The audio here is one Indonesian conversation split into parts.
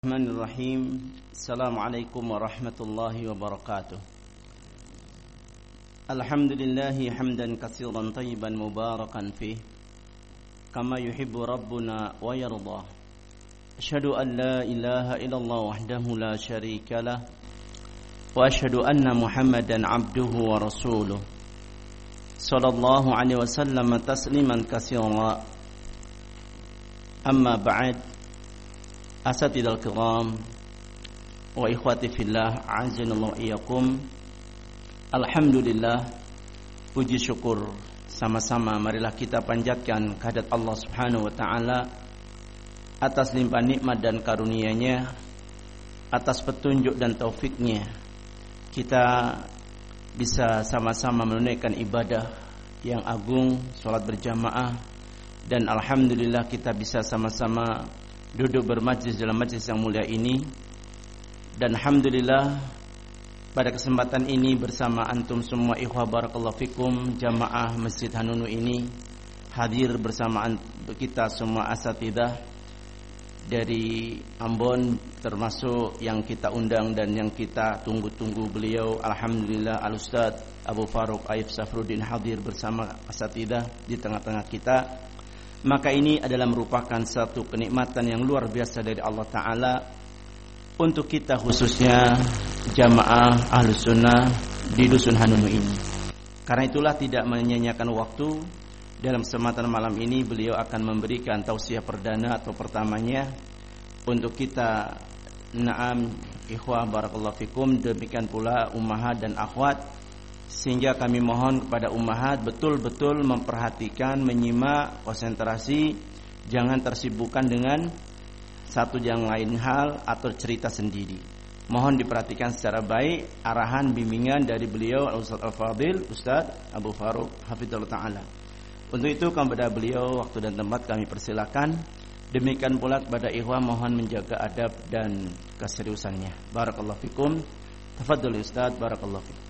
الرحمن الرحيم. السلام عليكم ورحمة الله وبركاته. الحمد لله حمدا كثيرا طيبا مباركا فيه كما يحب ربنا ويرضى. أشهد أن لا إله إلا الله وحده لا شريك له وأشهد أن محمدا عبده ورسوله. صلى الله عليه وسلم تسليما كثيرا. أما بعد Asatidal kiram. Wa ikhwati fillah azanallahu iyyakum. Alhamdulillah puji syukur. Sama-sama marilah kita panjatkan kehadirat Allah Subhanahu wa taala atas limpah nikmat dan karunia-Nya atas petunjuk dan taufiknya. Kita bisa sama-sama menunaikan ibadah yang agung salat berjamaah dan alhamdulillah kita bisa sama-sama duduk bermajlis dalam majlis yang mulia ini. Dan alhamdulillah pada kesempatan ini bersama antum semua ikhwah barakallahu fikum jamaah Masjid Hanunu ini hadir bersama kita semua asatidah dari Ambon termasuk yang kita undang dan yang kita tunggu-tunggu beliau. Alhamdulillah Al Ustaz Abu Faruk Aif Safruddin hadir bersama asatidah di tengah-tengah kita maka ini adalah merupakan satu kenikmatan yang luar biasa dari Allah Ta'ala. Untuk kita khususnya jamaah ahlus sunnah di dusun Hanunu ini. Karena itulah tidak menyanyiakan waktu dalam kesempatan malam ini beliau akan memberikan tausiah perdana atau pertamanya untuk kita. Naam ikhwah barakallahu fikum. Demikian pula ummahat dan akhwat sehingga kami mohon kepada ummahat betul-betul memperhatikan, menyimak, konsentrasi, jangan tersibukkan dengan satu yang lain hal atau cerita sendiri. Mohon diperhatikan secara baik arahan bimbingan dari beliau Ustaz Al-Fadil, Ustaz Abu Faruk Hafizullah Ta'ala. Untuk itu kepada beliau waktu dan tempat kami persilakan. Demikian pula kepada ikhwan mohon menjaga adab dan keseriusannya. Barakallahu fikum. Tafadhol Ustaz, barakallahu fikum.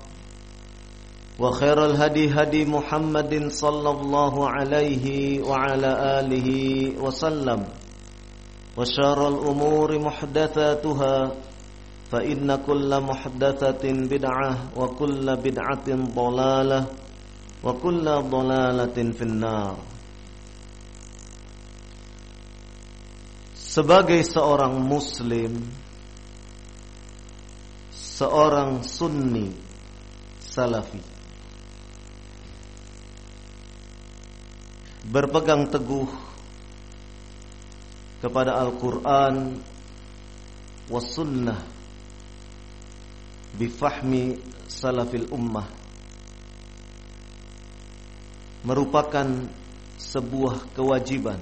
وخير الهدي هدي محمد صلى الله عليه وعلى آله وسلم وشار الأمور محدثاتها فإن كل محدثة بدعة وكل بدعة ضلالة وكل ضلالة في النار Sebagai seorang muslim Seorang sunni Salafi Berpegang teguh Kepada Al-Quran Was bifahmi salafil ummah. Merupakan sebuah kewajiban.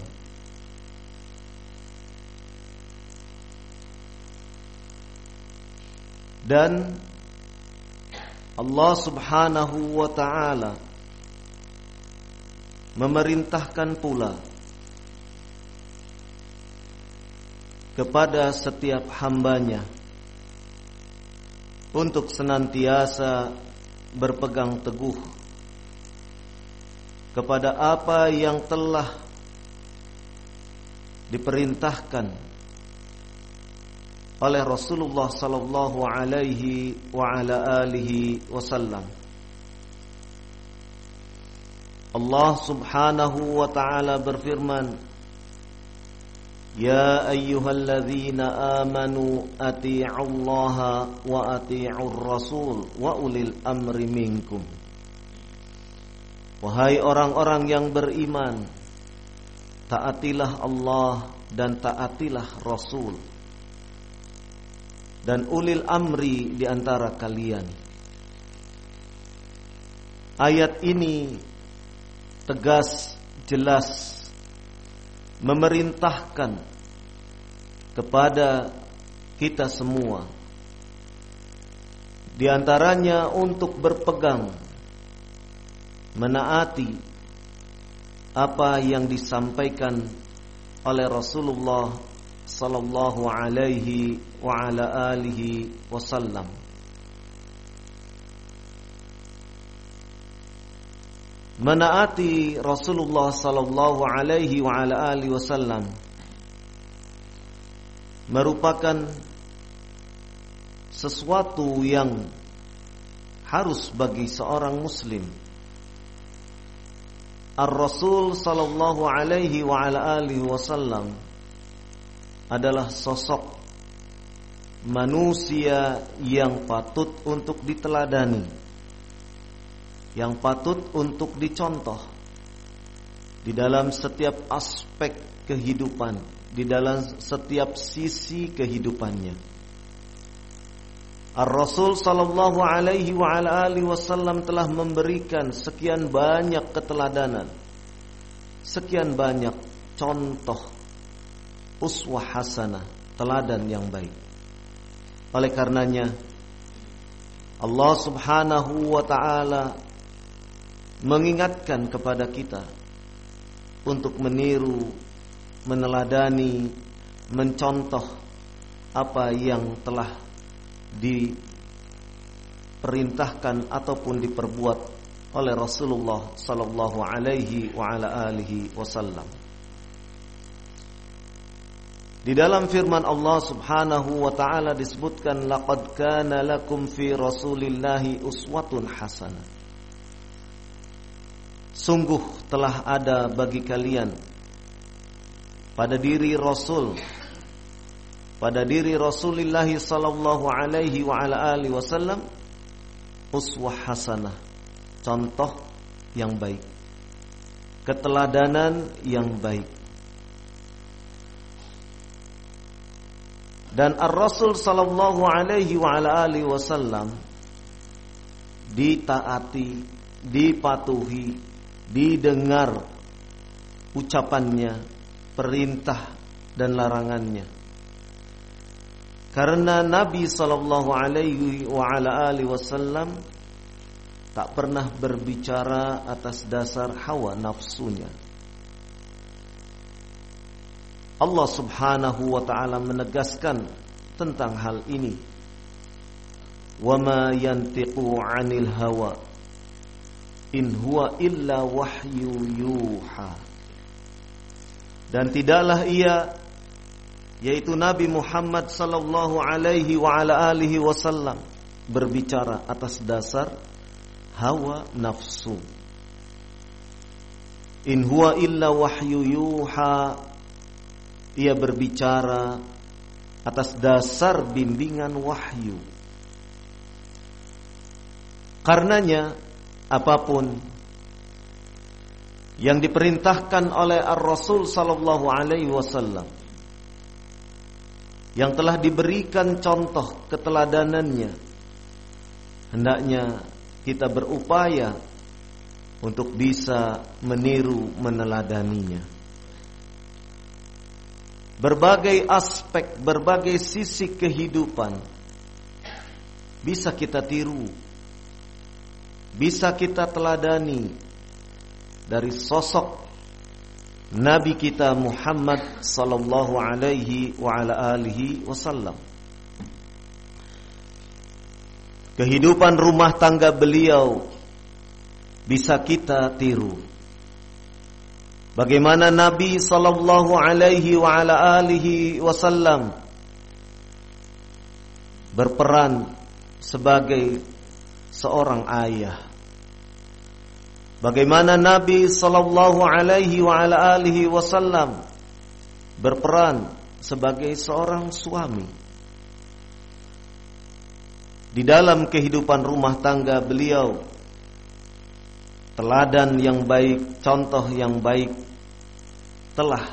Dan Allah Subhanahu wa taala memerintahkan pula kepada setiap hambanya untuk senantiasa berpegang teguh kepada apa yang telah diperintahkan oleh Rasulullah sallallahu alaihi wa ala alihi wasallam. Allah Subhanahu wa taala berfirman Ya ayyuhalladzina amanu atii'ullaha wa atii'ur rasul wa ulil amri minkum. Wahai orang-orang yang beriman taatilah Allah dan taatilah Rasul dan ulil amri di antara kalian. Ayat ini tegas, jelas memerintahkan kepada kita semua. Di antaranya untuk berpegang menaati apa yang disampaikan oleh Rasulullah sallallahu alaihi wa ala alihi wasallam menaati Rasulullah sallallahu alaihi wa ala wasallam merupakan sesuatu yang harus bagi seorang muslim. Ar-Rasul sallallahu alaihi wa ala alihi wasallam adalah sosok manusia yang patut untuk diteladani yang patut untuk dicontoh di dalam setiap aspek kehidupan, di dalam setiap sisi kehidupannya. Ar-Rasul sallallahu alaihi wa ala alihi wasallam telah memberikan sekian banyak keteladanan. Sekian banyak contoh uswah hasanah, teladan yang baik. Oleh karenanya Allah Subhanahu wa taala mengingatkan kepada kita untuk meniru, meneladani, mencontoh apa yang telah diperintahkan ataupun diperbuat oleh Rasulullah sallallahu alaihi wa ala alihi wasallam. Di dalam firman Allah Subhanahu wa taala disebutkan laqad kana lakum fi Rasulillahi uswatun hasanah. Sungguh telah ada bagi kalian pada diri Rasul pada diri Rasulullah sallallahu alaihi wa ala alihi wasallam uswah hasanah contoh yang baik keteladanan yang baik. Dan Ar-Rasul sallallahu alaihi wa ala alihi wasallam ditaati dipatuhi didengar ucapannya, perintah dan larangannya. Karena Nabi sallallahu alaihi wasallam tak pernah berbicara atas dasar hawa nafsunya. Allah Subhanahu wa taala menegaskan tentang hal ini. Wa ma yantiqu 'anil hawa in huwa illa wahyu yuha dan tidaklah ia yaitu Nabi Muhammad sallallahu alaihi wa ala alihi wasallam berbicara atas dasar hawa nafsu. In huwa illa wahyu yuha. Ia berbicara atas dasar bimbingan wahyu. Karenanya apa pun yang diperintahkan oleh Ar-Rasul sallallahu alaihi wasallam yang telah diberikan contoh keteladanannya hendaknya kita berupaya untuk bisa meniru meneladaninya. Berbagai aspek berbagai sisi kehidupan bisa kita tiru bisa kita teladani dari sosok Nabi kita Muhammad sallallahu alaihi wa ala alihi wasallam. Kehidupan rumah tangga beliau bisa kita tiru. Bagaimana Nabi sallallahu alaihi wa ala alihi wasallam berperan sebagai seorang ayah Bagaimana Nabi sallallahu alaihi wa ala alihi wasallam berperan sebagai seorang suami. Di dalam kehidupan rumah tangga beliau teladan yang baik, contoh yang baik telah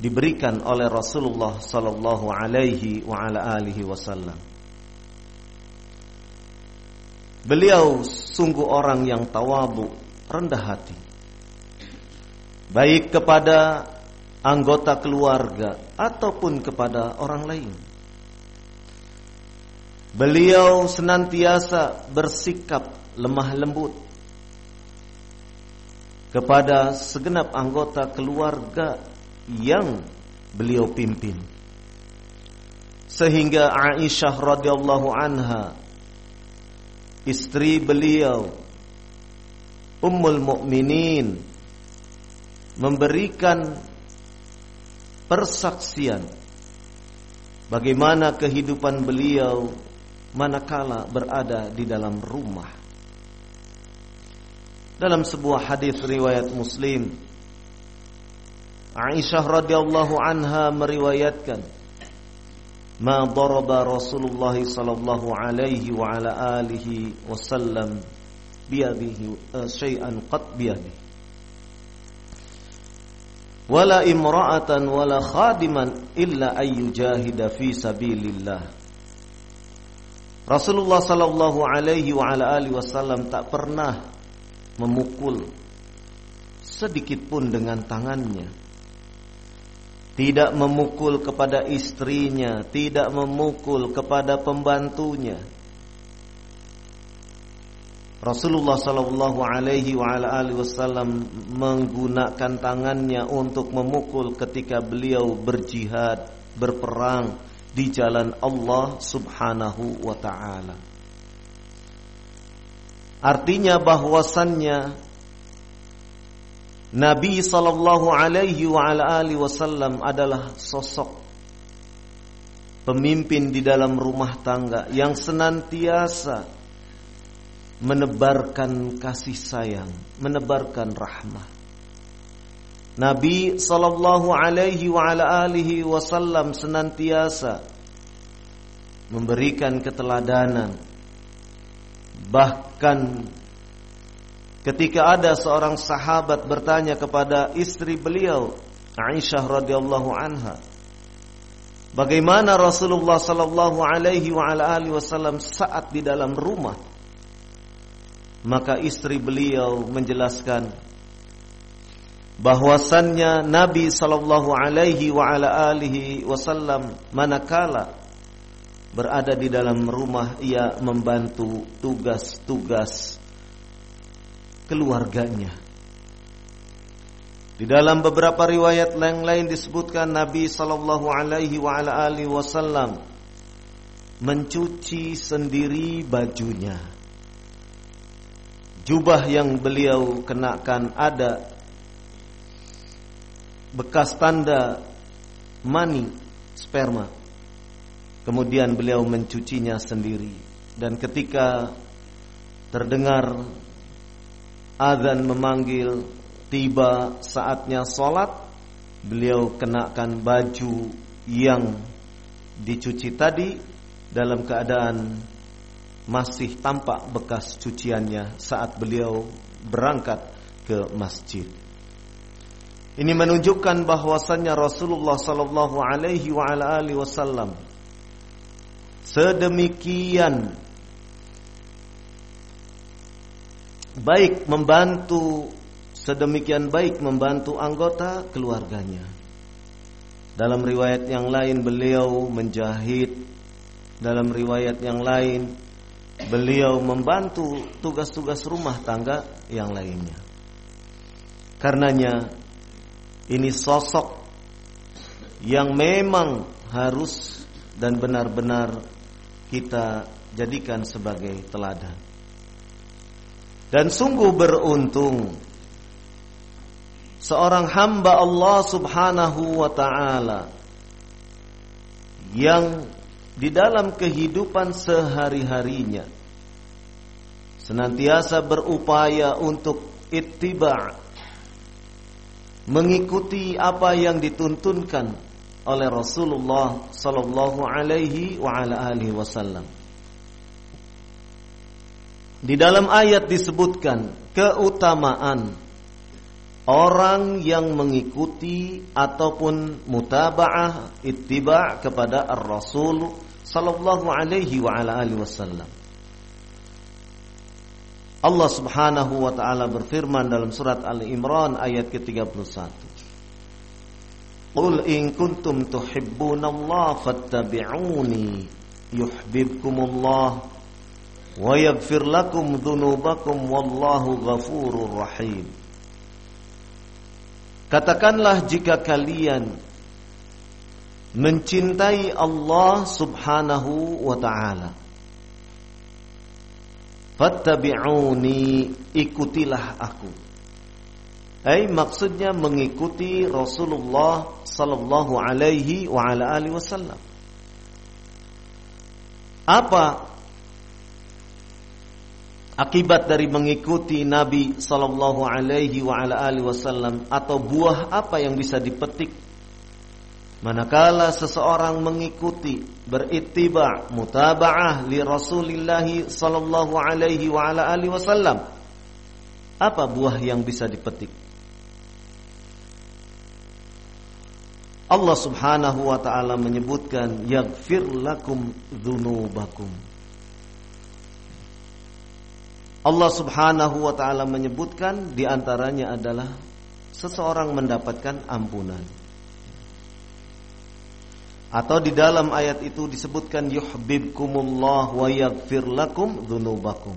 diberikan oleh Rasulullah sallallahu alaihi wa ala alihi wasallam. Beliau sungguh orang yang tawabu, rendah hati. Baik kepada anggota keluarga ataupun kepada orang lain. Beliau senantiasa bersikap lemah lembut kepada segenap anggota keluarga yang beliau pimpin. Sehingga Aisyah radhiyallahu anha istri beliau. Ummul Mukminin memberikan persaksian. Bagaimana kehidupan beliau manakala berada di dalam rumah. Dalam sebuah hadis riwayat Muslim, Aisyah radhiyallahu anha meriwayatkan ما ضرب رسول الله صلى الله عليه وعلى آله وسلم بيده شيئا قط بيده ولا امرأة ولا خادما إلا أن يجاهد في سبيل الله Rasulullah Sallallahu Alaihi wa ala alihi Wasallam tak pernah memukul sedikit pun dengan tangannya tidak memukul kepada istrinya, tidak memukul kepada pembantunya. Rasulullah sallallahu alaihi wasallam menggunakan tangannya untuk memukul ketika beliau berjihad, berperang di jalan Allah Subhanahu wa taala. Artinya bahwasannya Nabi sallallahu alaihi wa ala wasallam adalah sosok pemimpin di dalam rumah tangga yang senantiasa menebarkan kasih sayang, menebarkan rahmah. Nabi sallallahu alaihi wa ala alihi wasallam senantiasa memberikan keteladanan bahkan Ketika ada seorang sahabat bertanya kepada istri beliau, Aisyah radhiyallahu anha, bagaimana Rasulullah sallallahu alaihi wa ala alihi wasallam saat di dalam rumah? Maka istri beliau menjelaskan bahwasannya Nabi sallallahu alaihi wa ala alihi wasallam manakala berada di dalam rumah ia membantu tugas-tugas keluarganya. Di dalam beberapa riwayat yang lain disebutkan Nabi wasallam mencuci sendiri bajunya. Jubah yang beliau kenakan ada bekas tanda mani sperma. Kemudian beliau mencucinya sendiri dan ketika terdengar azan memanggil tiba saatnya sholat beliau kenakan baju yang dicuci tadi dalam keadaan masih tampak bekas cuciannya saat beliau berangkat ke masjid. Ini menunjukkan bahwasannya Rasulullah sallallahu alaihi wasallam sedemikian baik membantu sedemikian baik membantu anggota keluarganya. Dalam riwayat yang lain beliau menjahit, dalam riwayat yang lain beliau membantu tugas-tugas rumah tangga yang lainnya. Karenanya ini sosok yang memang harus dan benar-benar kita jadikan sebagai teladan. Dan sungguh beruntung seorang hamba Allah Subhanahu wa taala yang di dalam kehidupan sehari-harinya senantiasa berupaya untuk ittiba mengikuti apa yang dituntunkan oleh Rasulullah sallallahu alaihi wa ala alihi wasallam. Di dalam ayat disebutkan keutamaan orang yang mengikuti ataupun mutabaah ittiba kepada Ar-Rasul sallallahu alaihi wa ala alihi wasallam. Allah Subhanahu wa taala berfirman dalam surat Ali Imran ayat ke-31. Qul in kuntum tuhibbunallaha fattabi'uni yuhibbukumullah wa yaghfir lakum dhunubakum wallahu ghafurur rahim. Katakanlah jika kalian mencintai Allah Subhanahu wa taala. Fattabi'uni ikutilah aku. Ai maksudnya mengikuti Rasulullah sallallahu alaihi wa ala alihi wasallam. Apa akibat dari mengikuti Nabi sallallahu alaihi wasallam atau buah apa yang bisa dipetik? Manakala seseorang mengikuti berittiba mutabaah li Rasulillah sallallahu alaihi wasallam apa buah yang bisa dipetik? Allah Subhanahu wa taala menyebutkan yaghfir lakum dzunubakum Allah Subhanahu wa taala menyebutkan di antaranya adalah seseorang mendapatkan ampunan atau di dalam ayat itu disebutkan yuhibbukumullah wa yaghfir lakum dzunubakum.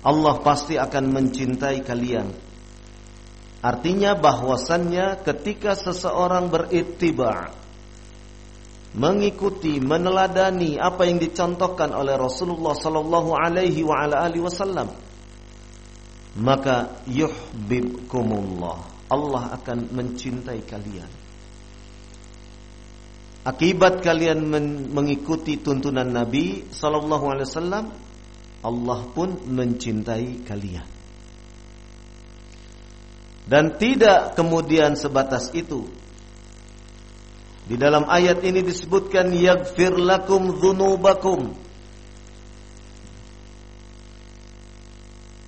Allah pasti akan mencintai kalian. Artinya bahwasannya ketika seseorang berittiba mengikuti, meneladani apa yang dicontohkan oleh Rasulullah sallallahu alaihi wa ala alihi wasallam maka yuhibbukumullah. Allah akan mencintai kalian. Akibat kalian mengikuti tuntunan Nabi sallallahu alaihi wasallam, Allah pun mencintai kalian. Dan tidak kemudian sebatas itu. Di dalam ayat ini disebutkan yaghfir lakum dzunubakum.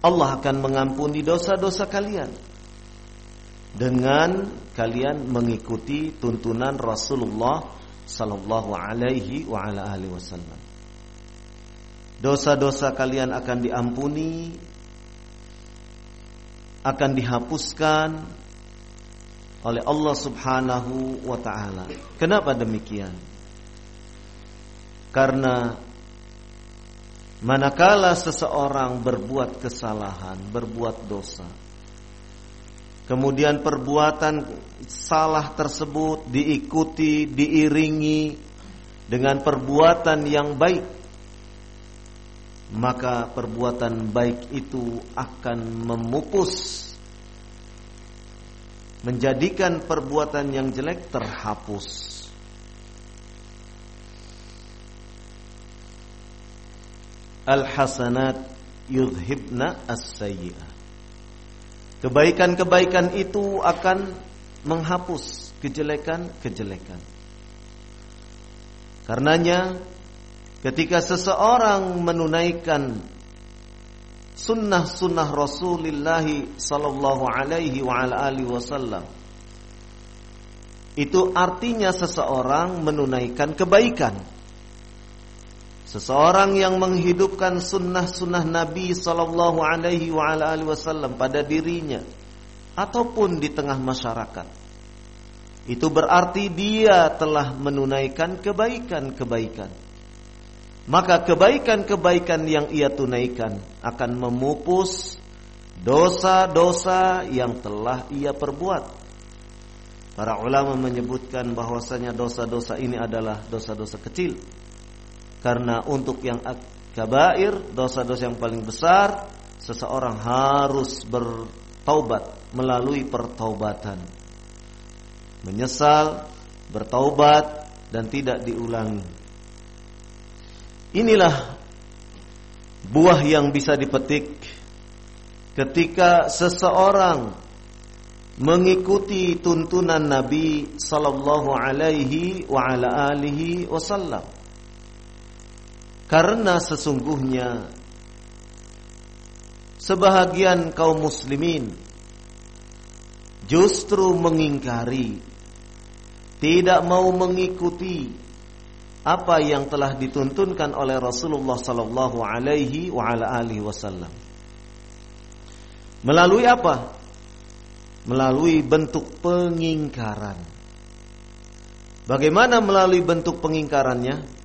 Allah akan mengampuni dosa-dosa kalian dengan kalian mengikuti tuntunan Rasulullah sallallahu alaihi wa ala alihi wasallam. Dosa-dosa kalian akan diampuni akan dihapuskan oleh Allah Subhanahu wa taala. Kenapa demikian? Karena manakala seseorang berbuat kesalahan, berbuat dosa, Kemudian perbuatan salah tersebut diikuti, diiringi dengan perbuatan yang baik. Maka perbuatan baik itu akan memupus menjadikan perbuatan yang jelek terhapus. Al-hasanat yudhibna as-sayyi'ah. Kebaikan-kebaikan itu akan menghapus kejelekan-kejelekan. Karenanya ketika seseorang menunaikan sunnah-sunnah Rasulullah sallallahu alaihi wa ala alihi wasallam itu artinya seseorang menunaikan kebaikan. Seseorang yang menghidupkan sunnah-sunnah Nabi sallallahu alaihi wa ala alihi wasallam pada dirinya ataupun di tengah masyarakat. Itu berarti dia telah menunaikan kebaikan-kebaikan maka kebaikan-kebaikan yang ia tunaikan akan memupus dosa-dosa yang telah ia perbuat. Para ulama menyebutkan bahwasanya dosa-dosa ini adalah dosa-dosa kecil. Karena untuk yang kabair, dosa-dosa yang paling besar, seseorang harus bertaubat melalui pertaubatan. Menyesal, bertaubat dan tidak diulangi. Inilah buah yang bisa dipetik ketika seseorang mengikuti tuntunan Nabi sallallahu alaihi wa ala alihi wasallam. Karena sesungguhnya sebahagian kaum muslimin justru mengingkari tidak mau mengikuti apa yang telah dituntunkan oleh Rasulullah sallallahu alaihi wa ala alihi wasallam. Melalui apa? Melalui bentuk pengingkaran. Bagaimana melalui bentuk pengingkarannya?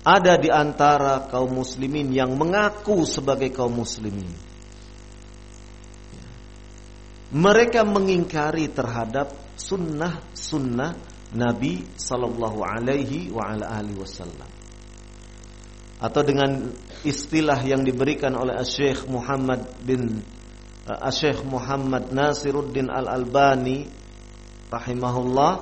Ada di antara kaum muslimin yang mengaku sebagai kaum muslimin. Mereka mengingkari terhadap sunnah-sunnah Nabi sallallahu alaihi wa ala alihi wasallam. Atau dengan istilah yang diberikan oleh Syekh Muhammad bin uh, Syekh Muhammad Nasiruddin Al-Albani rahimahullah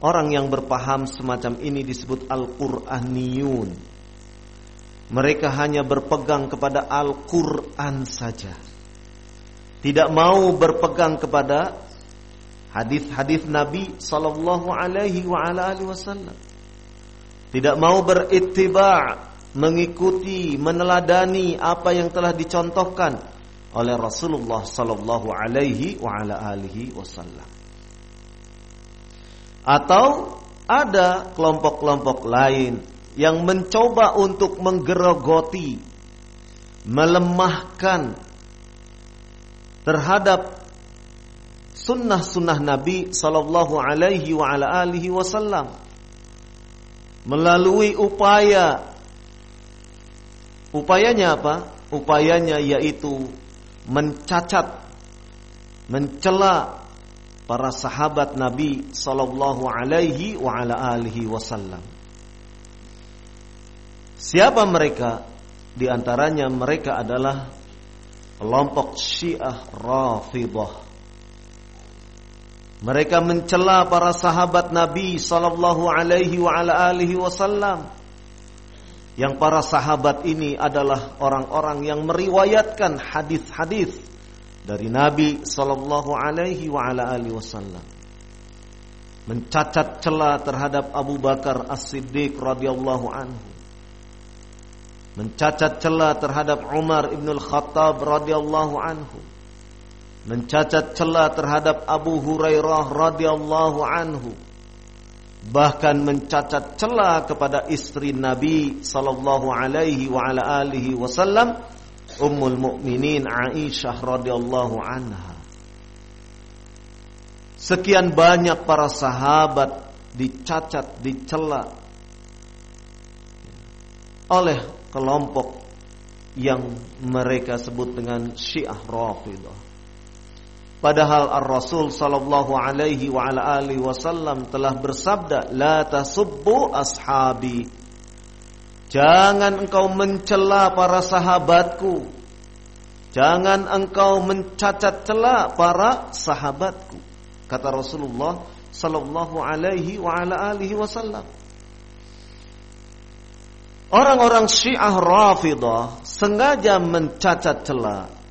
orang yang berpaham semacam ini disebut Al-Qur'aniyun. Mereka hanya berpegang kepada Al-Qur'an saja. Tidak mau berpegang kepada hadis-hadis Nabi sallallahu alaihi wa ala alihi wasallam. Tidak mau berittiba, mengikuti, meneladani apa yang telah dicontohkan oleh Rasulullah sallallahu alaihi wa ala alihi wasallam. Atau ada kelompok-kelompok lain yang mencoba untuk menggerogoti, melemahkan terhadap sunnah-sunnah Nabi sallallahu alaihi wa ala alihi wasallam melalui upaya upayanya apa? Upayanya yaitu mencacat mencela para sahabat Nabi sallallahu alaihi wa ala alihi wasallam. Siapa mereka? Di antaranya mereka adalah kelompok Syiah Rafidhah mereka mencela para sahabat Nabi sallallahu alaihi wa ala alihi wasallam. Yang para sahabat ini adalah orang-orang yang meriwayatkan hadis-hadis dari Nabi sallallahu alaihi wa ala alihi wasallam. Mencacat cela terhadap Abu Bakar As-Siddiq radhiyallahu anhu. Mencacat cela terhadap Umar ibn Al-Khattab radhiyallahu anhu mencacat celah terhadap Abu Hurairah radhiyallahu anhu bahkan mencacat celah kepada istri Nabi sallallahu alaihi wa ala alihi wasallam Ummul Mukminin Aisyah radhiyallahu anha. Sekian banyak para sahabat dicacat, dicela oleh kelompok yang mereka sebut dengan Syiah Rafidah Padahal Ar-Rasul sallallahu alaihi wa ala alihi wasallam telah bersabda, "La tasubbu ashabi." Jangan engkau mencela para sahabatku. Jangan engkau mencacat celak para sahabatku. Kata Rasulullah sallallahu alaihi wa ala alihi wasallam. Orang-orang Syiah Rafidah sengaja mencacat celak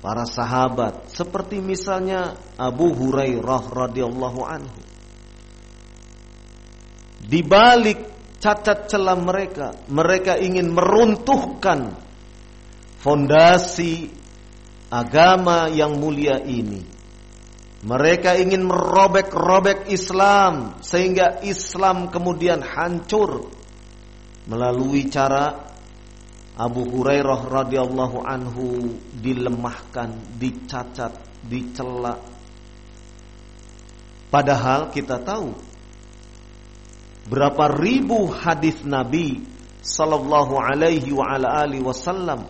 para sahabat seperti misalnya Abu Hurairah radhiyallahu anhu. Di balik cacat celah mereka, mereka ingin meruntuhkan fondasi agama yang mulia ini. Mereka ingin merobek-robek Islam sehingga Islam kemudian hancur melalui cara Abu Hurairah radhiyallahu anhu dilemahkan, dicacat, dicela. Padahal kita tahu berapa ribu hadis Nabi sallallahu alaihi wa ala alihi wasallam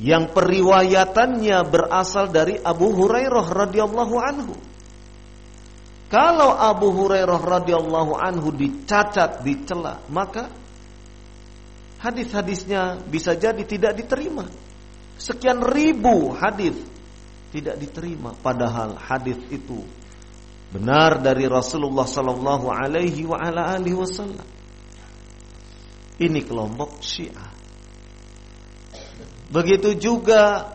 yang periwayatannya berasal dari Abu Hurairah radhiyallahu anhu. Kalau Abu Hurairah radhiyallahu anhu dicacat, dicela, maka hadis-hadisnya bisa jadi tidak diterima. Sekian ribu hadis tidak diterima padahal hadis itu benar dari Rasulullah sallallahu alaihi wa ala alihi wasallam. Ini kelompok Syiah. Begitu juga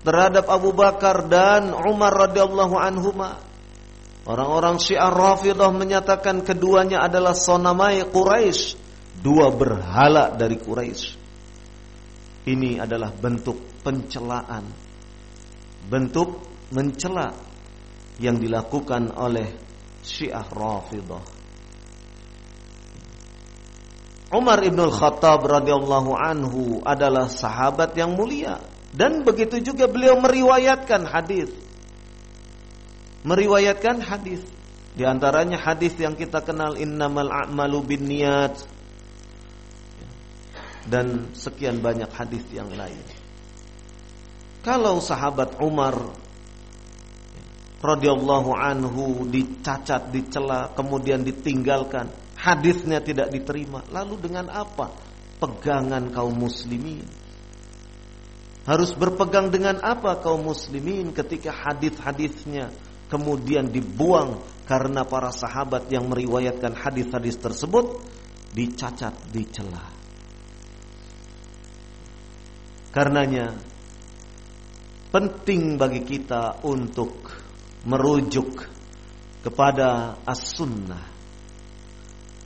terhadap Abu Bakar dan Umar radhiyallahu anhuma. Orang-orang Syiah Rafidah menyatakan keduanya adalah sonamai Quraisy, dua berhala dari Quraisy. Ini adalah bentuk pencelaan, bentuk mencela yang dilakukan oleh Syiah Rafidah. Umar ibn Khattab radhiyallahu anhu adalah sahabat yang mulia dan begitu juga beliau meriwayatkan hadis. Meriwayatkan hadis. Di antaranya hadis yang kita kenal innamal a'malu binniyat dan sekian banyak hadis yang lain. Kalau sahabat Umar radhiyallahu anhu dicacat, dicela, kemudian ditinggalkan, hadisnya tidak diterima. Lalu dengan apa pegangan kaum muslimin? Harus berpegang dengan apa kaum muslimin ketika hadis-hadisnya kemudian dibuang karena para sahabat yang meriwayatkan hadis-hadis tersebut dicacat, dicela. Karenanya penting bagi kita untuk merujuk kepada as-sunnah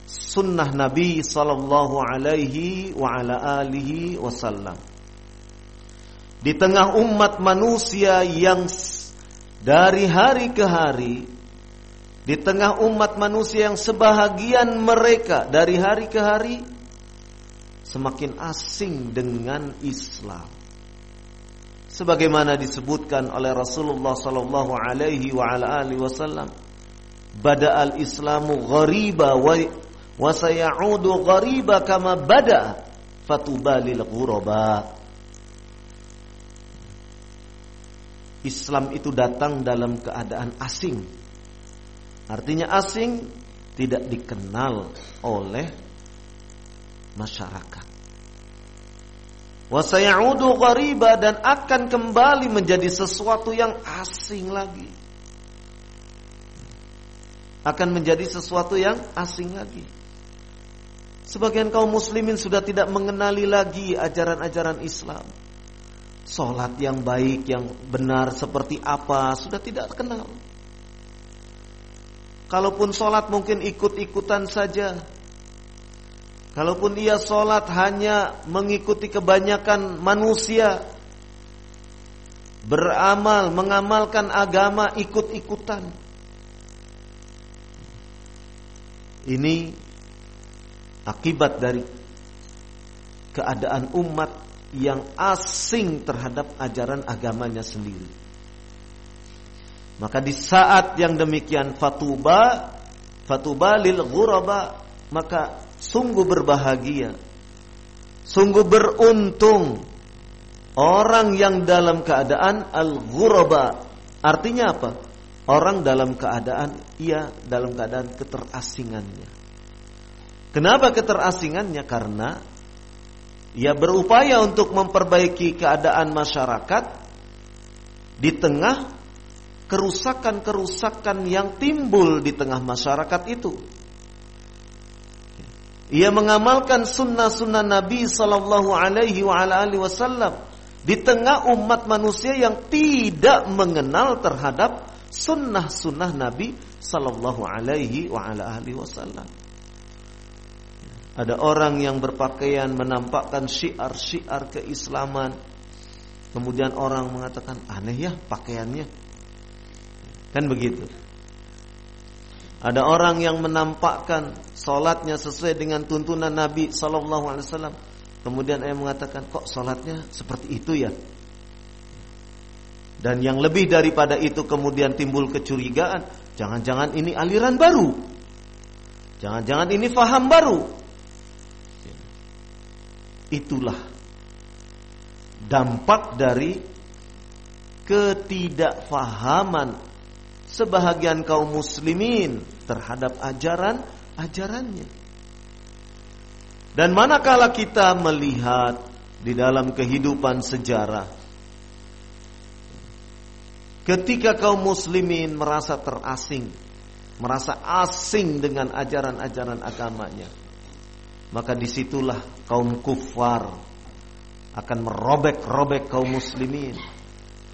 sunnah Nabi sallallahu alaihi wa ala alihi wasallam. Di tengah umat manusia yang dari hari ke hari di tengah umat manusia yang sebahagian mereka dari hari ke hari semakin asing dengan Islam. Sebagaimana disebutkan oleh Rasulullah sallallahu alaihi wa ala alihi wasallam, bada al-islamu ghariba wa wa sayaudu ghariba kama bada fatubalil ghuraba Islam itu datang dalam keadaan asing. Artinya asing tidak dikenal oleh masyarakat. Wasayaudu ghariba dan akan kembali menjadi sesuatu yang asing lagi. Akan menjadi sesuatu yang asing lagi. Sebagian kaum muslimin sudah tidak mengenali lagi ajaran-ajaran Islam. Salat yang baik, yang benar seperti apa sudah tidak kenal. Kalaupun sholat mungkin ikut-ikutan saja. Kalaupun ia sholat hanya mengikuti kebanyakan manusia. Beramal, mengamalkan agama ikut-ikutan. Ini akibat dari keadaan umat yang asing terhadap ajaran agamanya sendiri. Maka di saat yang demikian fatuba fatuba lil ghuraba maka sungguh berbahagia sungguh beruntung orang yang dalam keadaan al ghuraba artinya apa? Orang dalam keadaan ia dalam keadaan keterasingannya. Kenapa keterasingannya? Karena ia berupaya untuk memperbaiki keadaan masyarakat di tengah kerusakan-kerusakan yang timbul di tengah masyarakat itu. Ia mengamalkan sunnah-sunnah Nabi Sallallahu Alaihi Wasallam di tengah umat manusia yang tidak mengenal terhadap sunnah-sunnah Nabi Sallallahu Alaihi Wasallam. Ada orang yang berpakaian menampakkan syiar-syiar keislaman. Kemudian orang mengatakan aneh ya pakaiannya. Kan begitu. Ada orang yang menampakkan solatnya sesuai dengan tuntunan Nabi Sallallahu Alaihi Wasallam. Kemudian ayah mengatakan kok solatnya seperti itu ya. Dan yang lebih daripada itu kemudian timbul kecurigaan. Jangan-jangan ini aliran baru. Jangan-jangan ini faham baru. Itulah dampak dari ketidakfahaman sebahagian kaum muslimin terhadap ajaran-ajarannya. Dan manakala kita melihat di dalam kehidupan sejarah ketika kaum muslimin merasa terasing, merasa asing dengan ajaran-ajaran agamanya, maka di situlah kaum kufar akan merobek-robek kaum muslimin,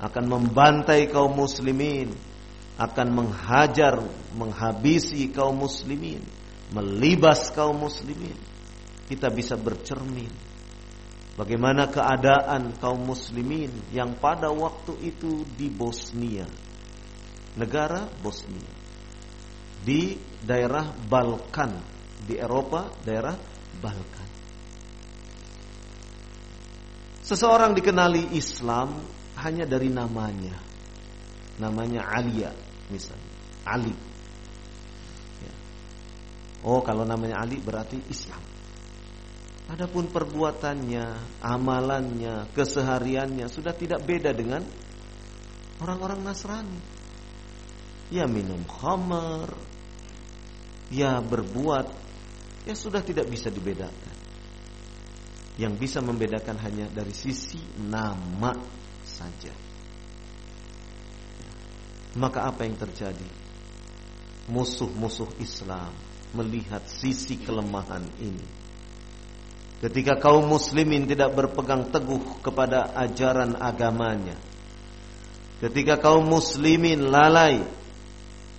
akan membantai kaum muslimin, akan menghajar, menghabisi kaum muslimin, melibas kaum muslimin. Kita bisa bercermin bagaimana keadaan kaum muslimin yang pada waktu itu di Bosnia, negara Bosnia, di daerah Balkan, di Eropa, daerah Balkan. Seseorang dikenali Islam hanya dari namanya. Namanya Alia misalnya Ali. Oh kalau namanya Ali berarti Islam. Adapun perbuatannya, amalannya, kesehariannya sudah tidak beda dengan orang-orang Nasrani. Ya minum khamar, ya berbuat, ya sudah tidak bisa dibedakan. Yang bisa membedakan hanya dari sisi nama saja. Maka apa yang terjadi? Musuh-musuh Islam melihat sisi kelemahan ini. Ketika kaum muslimin tidak berpegang teguh kepada ajaran agamanya. Ketika kaum muslimin lalai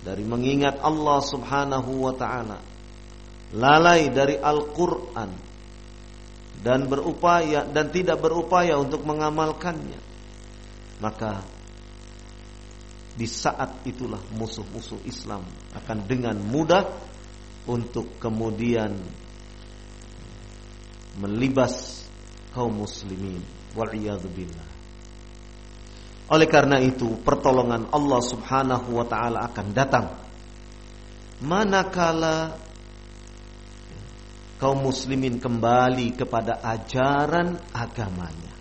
dari mengingat Allah Subhanahu wa taala. Lalai dari Al-Qur'an dan berupaya dan tidak berupaya untuk mengamalkannya. Maka di saat itulah musuh-musuh Islam akan dengan mudah untuk kemudian melibas kaum muslimin wal billah. Oleh karena itu pertolongan Allah Subhanahu wa taala akan datang manakala kaum muslimin kembali kepada ajaran agamanya.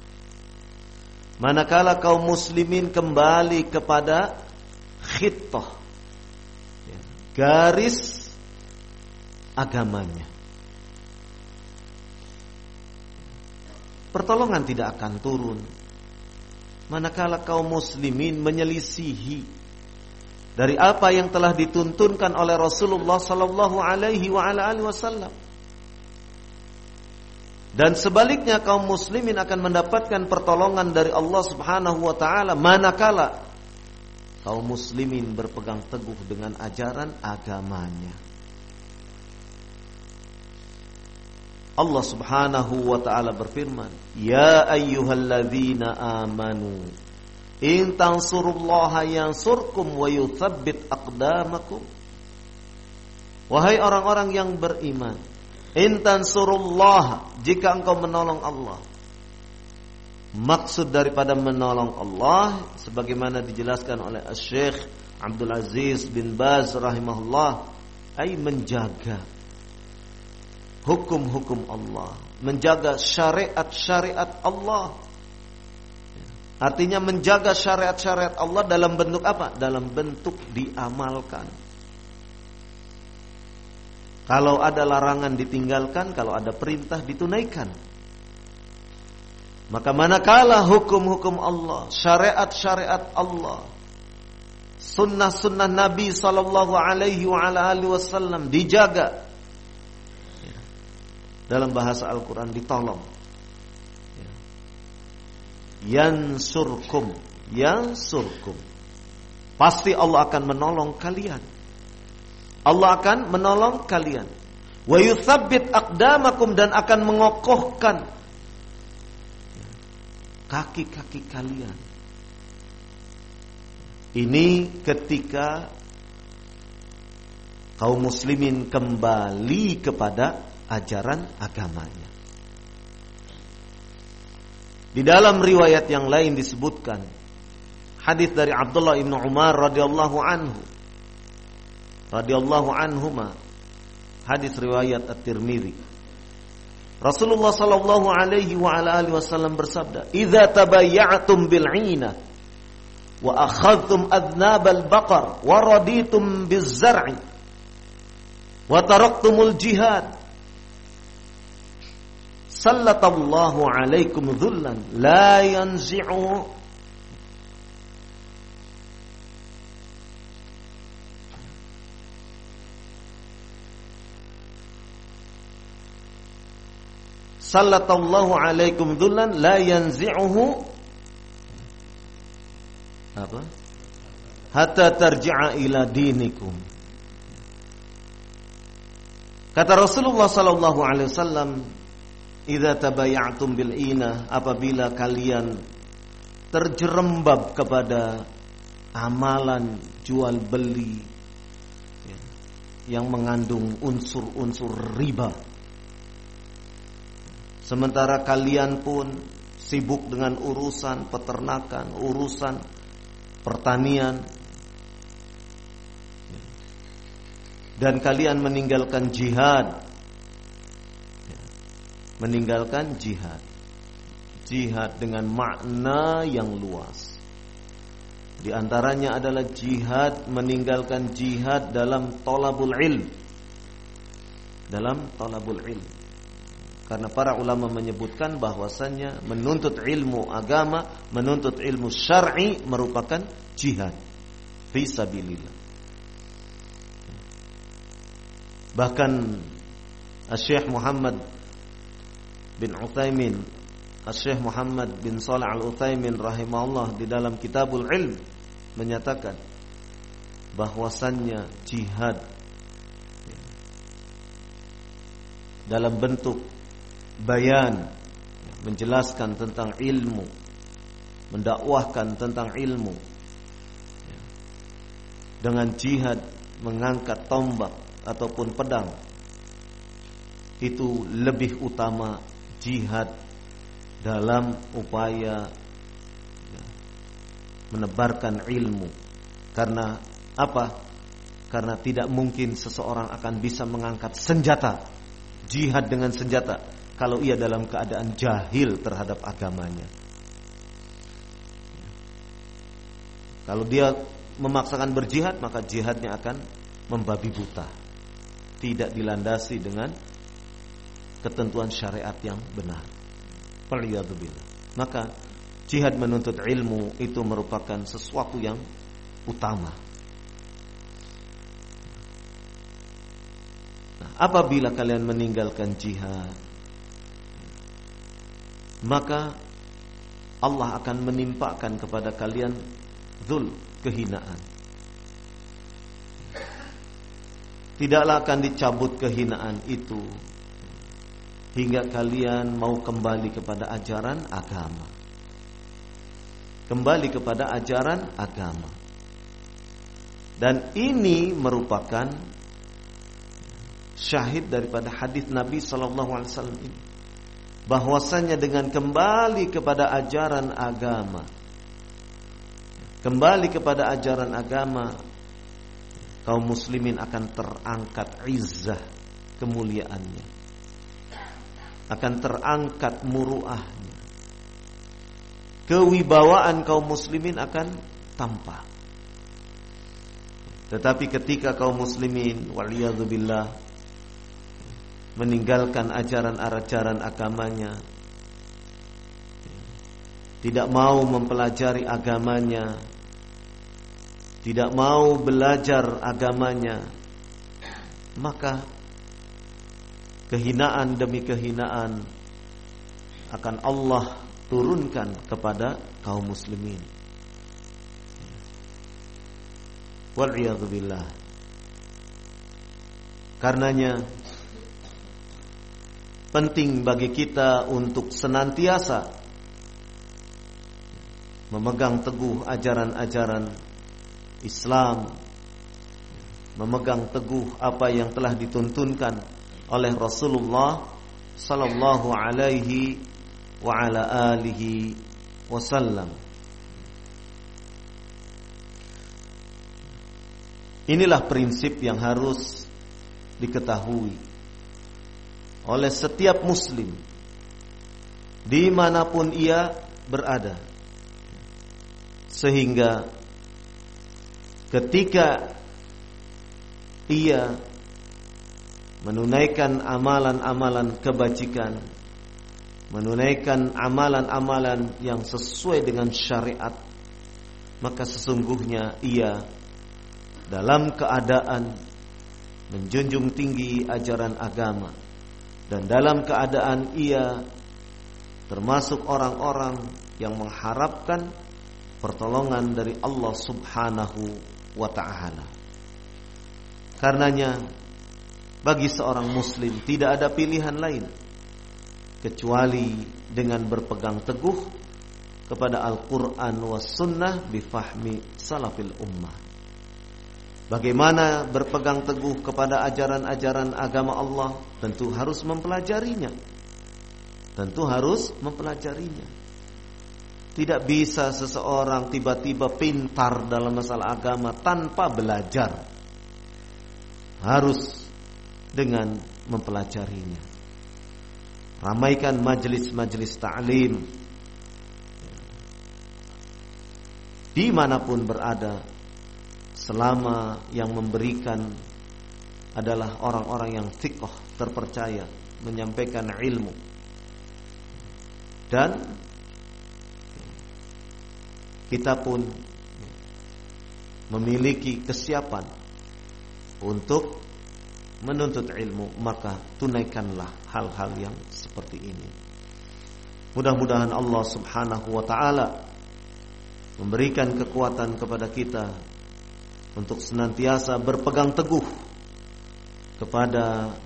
Manakala kaum muslimin kembali kepada khitoh ya, garis agamanya. Pertolongan tidak akan turun manakala kaum muslimin menyelisihi dari apa yang telah dituntunkan oleh Rasulullah sallallahu alaihi wasallam. Dan sebaliknya kaum muslimin akan mendapatkan pertolongan dari Allah Subhanahu wa taala manakala kaum muslimin berpegang teguh dengan ajaran agamanya. Allah Subhanahu wa taala berfirman, "Ya ayyuhalladzina amanu, in tansurullaha yansurkum wa yutsabbit aqdamakum." Wahai orang-orang yang beriman, in tansurullaha, jika engkau menolong Allah, Maksud daripada menolong Allah sebagaimana dijelaskan oleh Syekh Abdul Aziz bin Baz rahimahullah ay menjaga hukum-hukum Allah, menjaga syariat-syariat Allah. Artinya menjaga syariat-syariat Allah dalam bentuk apa? Dalam bentuk diamalkan. Kalau ada larangan ditinggalkan, kalau ada perintah ditunaikan. Maka manakala hukum-hukum Allah, syariat-syariat Allah, sunnah-sunnah Nabi sallallahu alaihi wasallam dijaga dalam bahasa Al-Qur'an ditolong. Yansurkum, yansurkum. Pasti Allah akan menolong kalian. Allah akan menolong kalian. Wa yuthabbit aqdamakum dan akan mengokohkan kaki-kaki kalian. Ini ketika kaum muslimin kembali kepada ajaran agamanya. Di dalam riwayat yang lain disebutkan hadis dari Abdullah bin Umar radhiyallahu anhu radhiyallahu anhuma hadis riwayat At-Tirmidzi Rasulullah sallallahu alaihi wa ala alihi wasallam bersabda, "Idza tabayya'tum bil 'ina wa akhadhtum adnab al baqar wa raditum biz zar'i wa taraktumul jihad sallatallahu alaikum dhullan la yanzi'u sallallahu alaikum dhullan la yanzi'uhu apa? Hatta tarji'a ila dinikum. Kata Rasulullah sallallahu alaihi wasallam, "Idza tabaya'tum bil ina, apabila kalian terjerembab kepada amalan jual beli yang mengandung unsur-unsur riba Sementara kalian pun sibuk dengan urusan peternakan, urusan pertanian. Dan kalian meninggalkan jihad. Meninggalkan jihad. Jihad dengan makna yang luas. Di antaranya adalah jihad meninggalkan jihad dalam tolabul ilm. Dalam tolabul ilm. Karena para ulama menyebutkan bahwasannya menuntut ilmu agama, menuntut ilmu syar'i merupakan jihad fi. Bahkan Syekh Muhammad bin Utsaimin, Syekh Muhammad bin Shalih Al-Utsaimin rahimahullah di dalam Kitabul Ilm menyatakan bahwasannya jihad dalam bentuk bayan menjelaskan tentang ilmu mendakwahkan tentang ilmu dengan jihad mengangkat tombak ataupun pedang itu lebih utama jihad dalam upaya menebarkan ilmu karena apa? Karena tidak mungkin seseorang akan bisa mengangkat senjata jihad dengan senjata kalau ia dalam keadaan jahil terhadap agamanya. Kalau dia memaksakan berjihad, maka jihadnya akan membabi buta. Tidak dilandasi dengan ketentuan syariat yang benar. Waliyadzubillah. Maka jihad menuntut ilmu itu merupakan sesuatu yang utama. Nah, apabila kalian meninggalkan jihad, maka Allah akan menimpakan kepada kalian zul kehinaan. Tidaklah akan dicabut kehinaan itu hingga kalian mau kembali kepada ajaran agama. Kembali kepada ajaran agama. Dan ini merupakan syahid daripada hadis Nabi sallallahu alaihi wasallam ini bahwasanya dengan kembali kepada ajaran agama kembali kepada ajaran agama kaum muslimin akan terangkat izzah kemuliaannya akan terangkat muruahnya. Kewibawaan kaum muslimin akan tampak. Tetapi ketika kaum muslimin waliyadzubillah meninggalkan ajaran-ajaran agamanya tidak mau mempelajari agamanya, tidak mau belajar agamanya, maka kehinaan demi kehinaan akan Allah turunkan kepada kaum muslimin. Wal'iyadzubillah. Karenanya penting bagi kita untuk senantiasa memegang teguh ajaran-ajaran Islam, memegang teguh apa yang telah dituntunkan oleh Rasulullah sallallahu alaihi wa ala alihi wasallam. Inilah prinsip yang harus diketahui oleh setiap muslim di mana pun ia berada sehingga ketika ia menunaikan amalan-amalan kebajikan, menunaikan amalan-amalan yang sesuai dengan syariat, maka sesungguhnya ia dalam keadaan menjunjung tinggi ajaran agama dan dalam keadaan ia termasuk orang-orang yang mengharapkan pertolongan dari Allah Subhanahu wa taala. Karenanya bagi seorang muslim tidak ada pilihan lain kecuali dengan berpegang teguh kepada Al-Qur'an was sunnah bifahmi salafil ummah. Bagaimana berpegang teguh kepada ajaran-ajaran agama Allah tentu harus mempelajarinya. Tentu harus mempelajarinya. Tidak bisa seseorang tiba-tiba pintar dalam masalah agama tanpa belajar harus dengan mempelajarinya. Ramaikan majelis-majelis ta'lim di mana pun berada selama yang memberikan adalah orang-orang yang fikoh terpercaya menyampaikan ilmu dan kita pun memiliki kesiapan untuk menuntut ilmu maka tunaikanlah hal-hal yang seperti ini. Mudah-mudahan Allah Subhanahu wa taala memberikan kekuatan kepada kita untuk senantiasa berpegang teguh kepada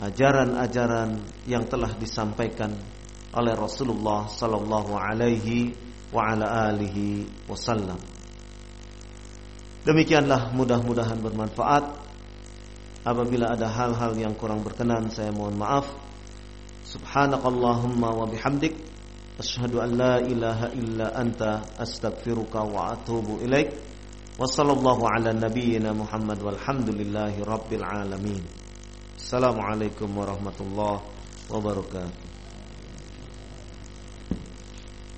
ajaran-ajaran yang telah disampaikan oleh Rasulullah sallallahu alaihi wa ala alihi wasallam. Demikianlah mudah-mudahan bermanfaat. Apabila ada hal-hal yang kurang berkenan saya mohon maaf. Subhanakallahumma wa bihamdik asyhadu an la ilaha illa anta astaghfiruka wa atubu ilaik. Wa sallallahu ala nabiyyina Muhammad walhamdulillahi rabbil alamin. Assalamualaikum warahmatullahi wabarakatuh.